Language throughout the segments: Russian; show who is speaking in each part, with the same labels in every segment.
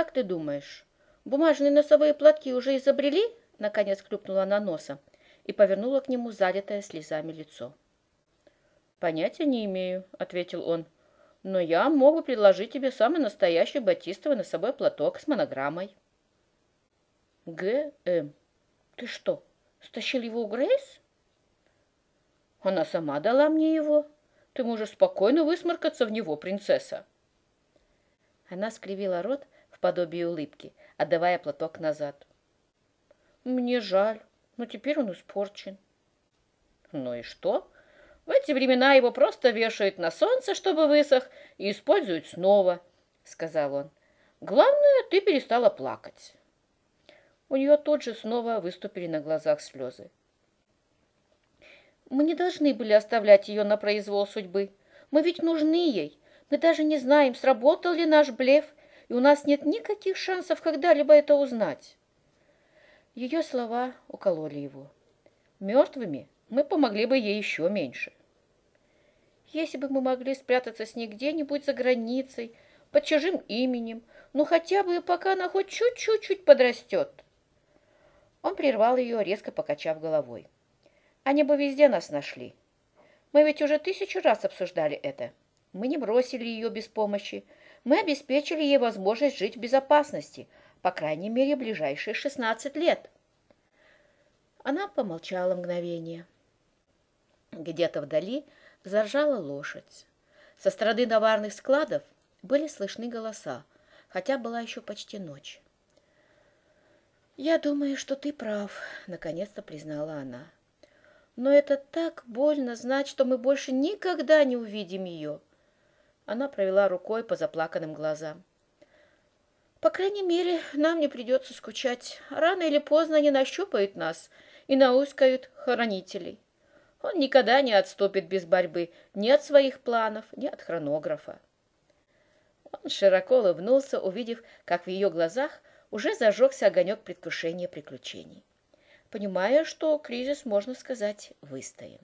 Speaker 1: как ты думаешь, бумажные носовые платки уже изобрели?» Наконец клюпнула она носом и повернула к нему залитое слезами лицо. «Понятия не имею», — ответил он. «Но я мог бы предложить тебе самый настоящий батистовый носовой платок с монограммой». «Г.М. Ты что, стащил его у Грейс?» «Она сама дала мне его. Ты можешь спокойно высморкаться в него, принцесса». Она скривила рот в подобии улыбки, отдавая платок назад. «Мне жаль, но теперь он испорчен». «Ну и что?» В эти времена его просто вешают на солнце, чтобы высох, и используют снова, — сказал он. Главное, ты перестала плакать. У нее тут же снова выступили на глазах слезы. Мы не должны были оставлять ее на произвол судьбы. Мы ведь нужны ей. Мы даже не знаем, сработал ли наш блеф, и у нас нет никаких шансов когда-либо это узнать. Ее слова укололи его. Мертвыми мы помогли бы ей еще меньше. Если бы мы могли спрятаться с ней где-нибудь за границей, под чужим именем, ну хотя бы пока она хоть чуть-чуть подрастет. Он прервал ее, резко покачав головой. Они бы везде нас нашли. Мы ведь уже тысячу раз обсуждали это. Мы не бросили ее без помощи. Мы обеспечили ей возможность жить в безопасности, по крайней мере, ближайшие шестнадцать лет. Она помолчала мгновение. Где-то вдали заржала лошадь. Со стороны товарных складов были слышны голоса, хотя была еще почти ночь. «Я думаю, что ты прав», — наконец-то признала она. «Но это так больно знать, что мы больше никогда не увидим ее». Она провела рукой по заплаканным глазам. «По крайней мере, нам не придется скучать. Рано или поздно они нащупают нас и науськают хранителей». Он никогда не отступит без борьбы ни от своих планов, ни от хронографа. Он широко улыбнулся, увидев, как в ее глазах уже зажегся огонек предвкушения приключений. Понимая, что кризис, можно сказать, выстоим.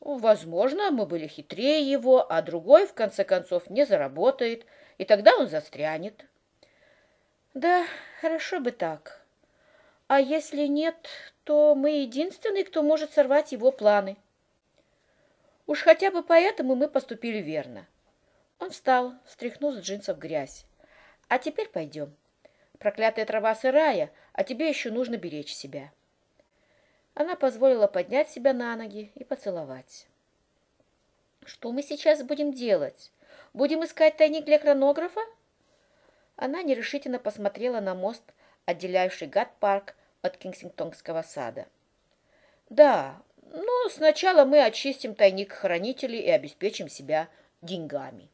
Speaker 1: Возможно, мы были хитрее его, а другой, в конце концов, не заработает, и тогда он застрянет. Да, хорошо бы так. А если нет, то мы единственный, кто может сорвать его планы. Уж хотя бы поэтому мы поступили верно. Он встал, стряхнул с джинсов грязь. А теперь пойдем. Проклятая трава сырая, а тебе еще нужно беречь себя. Она позволила поднять себя на ноги и поцеловать. Что мы сейчас будем делать? Будем искать тайник для хронографа? Она нерешительно посмотрела на мост, отделяющий Гат-парк от Кенсингтонского сада. Да, но сначала мы очистим тайник хранителей и обеспечим себя деньгами.